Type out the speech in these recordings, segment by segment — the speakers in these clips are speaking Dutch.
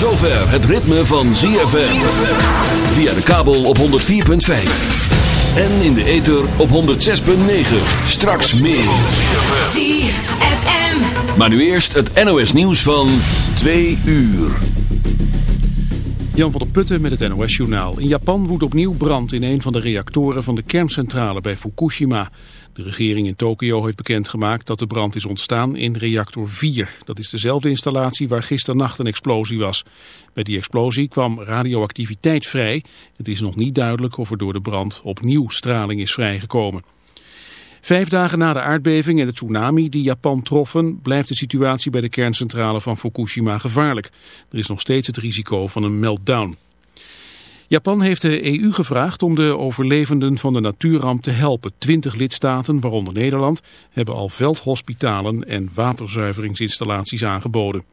zover het ritme van ZFM. Via de kabel op 104.5. En in de ether op 106.9. Straks meer. ZFM. Maar nu eerst het NOS nieuws van 2 uur. Jan van der Putten met het NOS-journaal. In Japan woedt opnieuw brand in een van de reactoren van de kerncentrale bij Fukushima. De regering in Tokio heeft bekendgemaakt dat de brand is ontstaan in reactor 4. Dat is dezelfde installatie waar gisternacht een explosie was. Bij die explosie kwam radioactiviteit vrij. Het is nog niet duidelijk of er door de brand opnieuw straling is vrijgekomen. Vijf dagen na de aardbeving en de tsunami die Japan troffen, blijft de situatie bij de kerncentrale van Fukushima gevaarlijk. Er is nog steeds het risico van een meltdown. Japan heeft de EU gevraagd om de overlevenden van de natuurramp te helpen. Twintig lidstaten, waaronder Nederland, hebben al veldhospitalen en waterzuiveringsinstallaties aangeboden.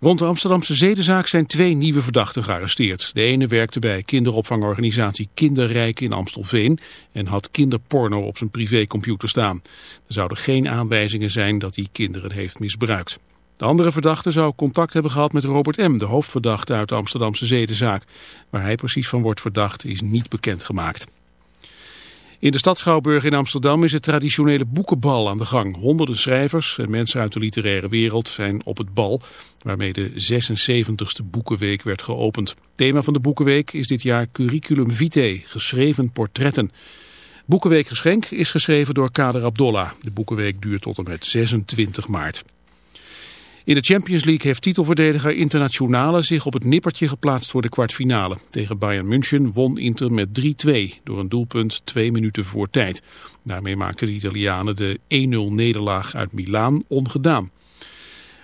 Rond de Amsterdamse zedenzaak zijn twee nieuwe verdachten gearresteerd. De ene werkte bij kinderopvangorganisatie Kinderrijk in Amstelveen en had kinderporno op zijn privécomputer staan. Er zouden geen aanwijzingen zijn dat hij kinderen heeft misbruikt. De andere verdachte zou contact hebben gehad met Robert M., de hoofdverdachte uit de Amsterdamse zedenzaak. Waar hij precies van wordt verdacht is niet bekendgemaakt. In de stad Schouwburg in Amsterdam is het traditionele boekenbal aan de gang. Honderden schrijvers en mensen uit de literaire wereld zijn op het bal, waarmee de 76ste Boekenweek werd geopend. Thema van de Boekenweek is dit jaar Curriculum Vitae, geschreven portretten. Boekenweek Geschenk is geschreven door Kader Abdollah. De Boekenweek duurt tot en met 26 maart. In de Champions League heeft titelverdediger Internationale zich op het nippertje geplaatst voor de kwartfinale. Tegen Bayern München won Inter met 3-2 door een doelpunt twee minuten voor tijd. Daarmee maakten de Italianen de 1-0 nederlaag uit Milaan ongedaan.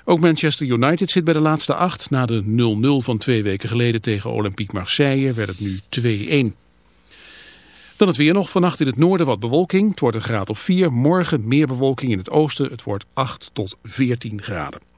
Ook Manchester United zit bij de laatste acht. Na de 0-0 van twee weken geleden tegen Olympique Marseille werd het nu 2-1. Dan het weer nog. Vannacht in het noorden wat bewolking. Het wordt een graad of 4. Morgen meer bewolking in het oosten. Het wordt 8 tot 14 graden.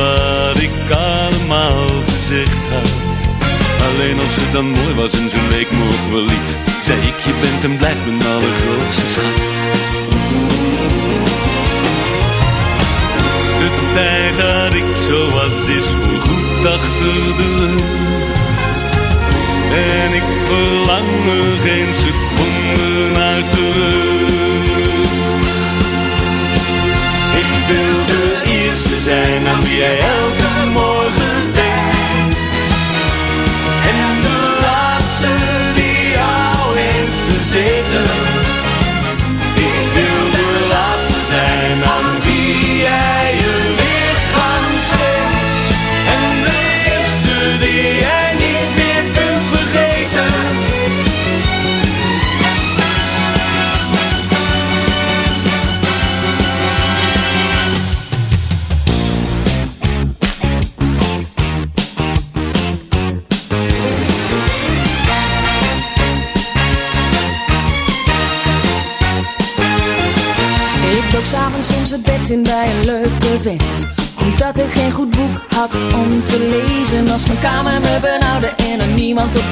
Wat ik allemaal gezegd had. Alleen als ze dan mooi was en ze leek me ook wel lief Zei ik, je bent en blijft mijn allergrootste schat. De tijd dat ik zo was is voorgoed achter de rug En ik verlang er geen seconde naar terug. Ik wil de eerste zijn aan wie jij elke morgen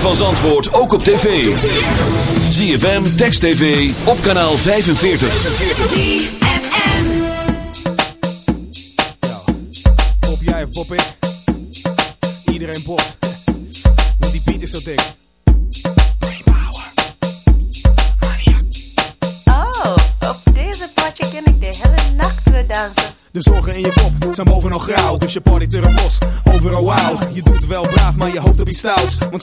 van Zandvoort ook op tv. ZFM, Text TV, op kanaal 45. ZFM Pop jij of pop ik? Iedereen popt. Want die beat is zo dik. Oh, op deze potje ken ik de hele nacht weer dansen. De zorgen in je kop zijn bovenal grauw, dus je party er los. Overal wow, je doet wel braaf, maar je hoopt op iets stouts. Want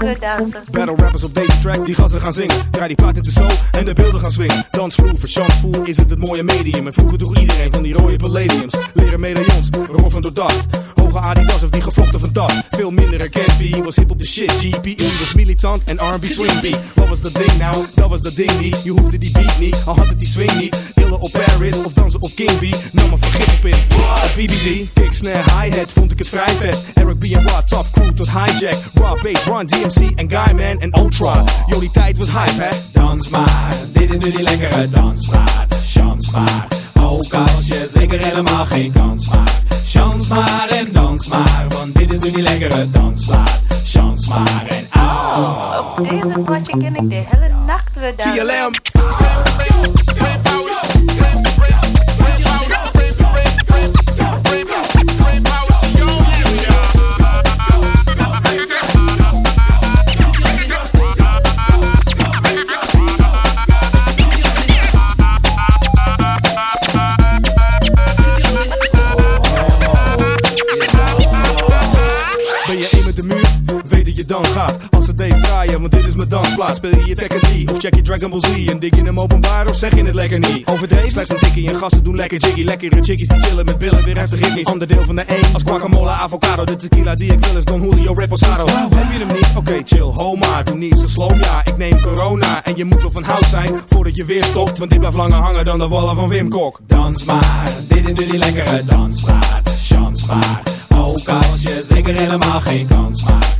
Battle rappers op deze track, die gassen gaan zingen. Draai die plaat in de zo en de beelden gaan swingen. Dansvloer, verchansvoer is het het mooie medium. En vroeger toch iedereen van die rode palladiums. Leren medaillons, roffen door dacht. Hoge Adidas of die gevlochten van dag. Veel minder herkend, was hip op de shit. GPE was militant en R&B swing beat. Wat was dat ding nou? Dat was dat ding niet. Je hoefde die beat niet, al had het die swing niet. Illen op Paris of dansen op King B. Nam maar vergif op in. BBG, kick, snare, hi-hat vond ik het vrij vet. Eric B en Rod, tough crew tot hijack. Raw bass, Run DMC en Guyman en Ultra. Die tijd was hype, hè? Dans maar, dit is nu die lekkere dansmaat. Chans maar, ook als je zeker helemaal geen kans maakt. Chans maar en dans maar, want dit is nu die lekkere dansplaat. Chans maar en au. Op deze potje ken ik de hele nacht weer dansen. TLM. Dansplaats. Speel je je Tekken 3 of check je Dragon Ball Z? En dik je hem openbaar of zeg je het lekker niet? Overdreven, slechts een tikkie en gasten doen lekker jiggy. Lekkere chickies die chillen met billen, weer heftig ritmisch. Onderdeel van de één als guacamole, avocado. De tequila die ik wil is Don Julio Reposado. Heb je hem niet? Oké, chill, ho maar. Doe niet zo slow, ja. Ik neem corona en je moet wel van hout zijn voordat je weer stopt. Want dit blijft langer hangen dan de wallen van Wim Kok. Dans maar, dit is nu die lekkere dansplaat. Chans maar, ook als je zeker helemaal geen kans maakt.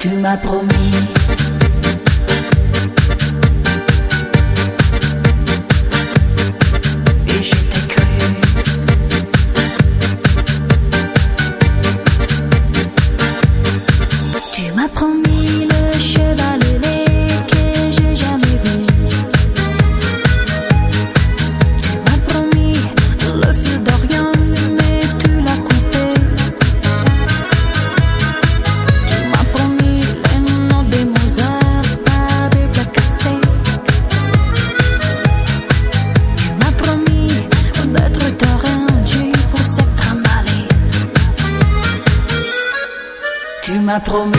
Tu m'as promis. Promis.